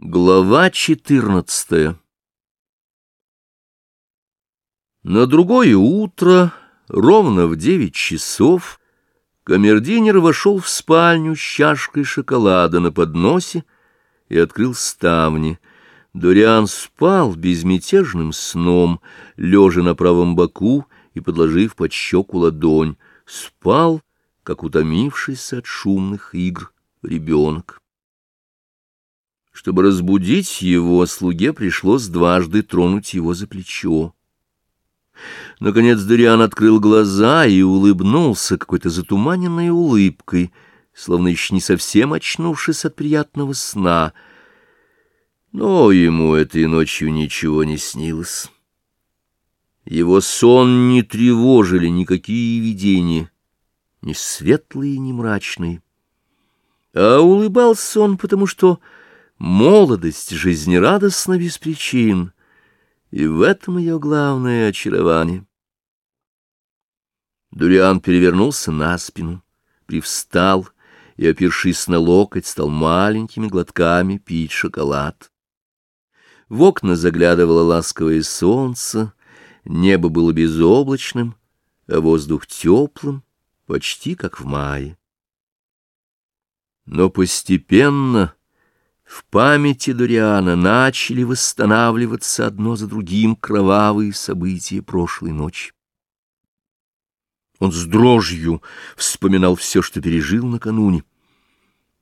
Глава четырнадцатая На другое утро, ровно в девять часов, камердинер вошел в спальню с чашкой шоколада на подносе и открыл ставни. Дориан спал безмятежным сном, лежа на правом боку и подложив под щеку ладонь. Спал, как утомившийся от шумных игр ребенок. Чтобы разбудить его, слуге пришлось дважды тронуть его за плечо. Наконец Дориан открыл глаза и улыбнулся какой-то затуманенной улыбкой, словно еще не совсем очнувшись от приятного сна. Но ему этой ночью ничего не снилось. Его сон не тревожили никакие видения, ни светлые, ни мрачные. А улыбался он, потому что молодость жизнерадостна без причин, и в этом ее главное очарование. Дуриан перевернулся на спину, привстал и, опершись на локоть, стал маленькими глотками пить шоколад. В окна заглядывало ласковое солнце, небо было безоблачным, а воздух теплым, почти как в мае. Но постепенно в памяти Дориана начали восстанавливаться одно за другим кровавые события прошлой ночи. Он с дрожью вспоминал все, что пережил накануне,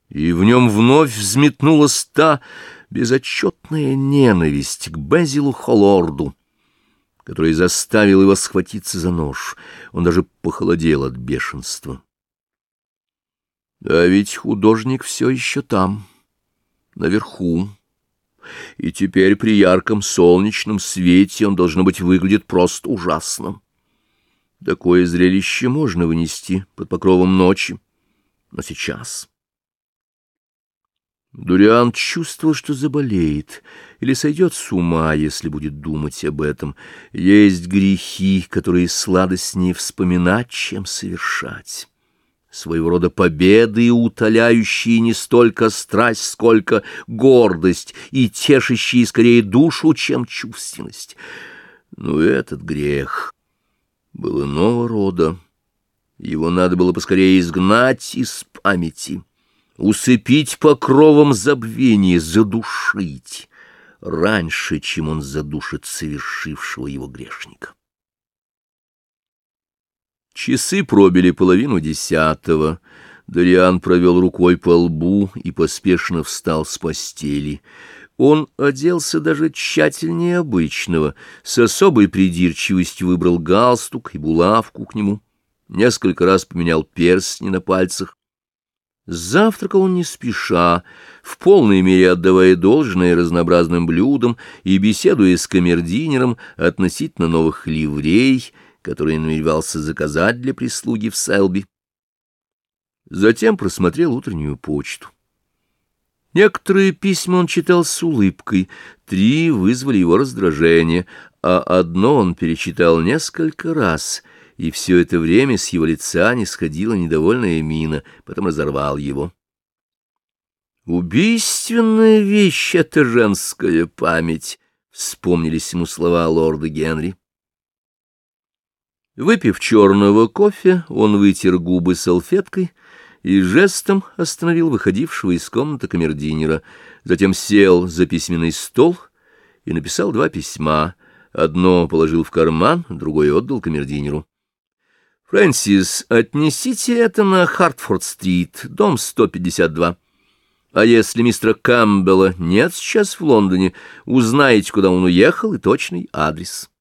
и в нем вновь взметнулась та безотчетная ненависть к Безилу Холорду, которая заставила его схватиться за нож. Он даже похолодел от бешенства. А ведь художник все еще там наверху. И теперь при ярком солнечном свете он, должно быть, выглядит просто ужасно. Такое зрелище можно вынести под покровом ночи, но сейчас... Дуриан чувствовал, что заболеет или сойдет с ума, если будет думать об этом. Есть грехи, которые сладостнее вспоминать, чем совершать своего рода победы, утоляющие не столько страсть, сколько гордость, и тешащие скорее душу, чем чувственность. Но этот грех был иного рода. Его надо было поскорее изгнать из памяти, усыпить покровом забвения, задушить, раньше, чем он задушит совершившего его грешника. Часы пробили половину десятого. Дориан провел рукой по лбу и поспешно встал с постели. Он оделся даже тщательнее обычного, с особой придирчивостью выбрал галстук и булавку к нему, несколько раз поменял перстни на пальцах. Завтракал он не спеша, в полной мере отдавая должное разнообразным блюдам и беседуя с камердинером относительно новых ливрей — который намеревался заказать для прислуги в Селби. Затем просмотрел утреннюю почту. Некоторые письма он читал с улыбкой, три вызвали его раздражение, а одно он перечитал несколько раз, и все это время с его лица не сходила недовольная мина, потом разорвал его. «Убийственная вещь — это женская память», — вспомнились ему слова лорда Генри. Выпив черного кофе, он вытер губы салфеткой и жестом остановил выходившего из комнаты камердинера, затем сел за письменный стол и написал два письма. Одно положил в карман, другое отдал камердинеру. «Фрэнсис, отнесите это на Хартфорд-стрит, дом 152. А если мистера Камбелла нет сейчас в Лондоне, узнаете, куда он уехал и точный адрес».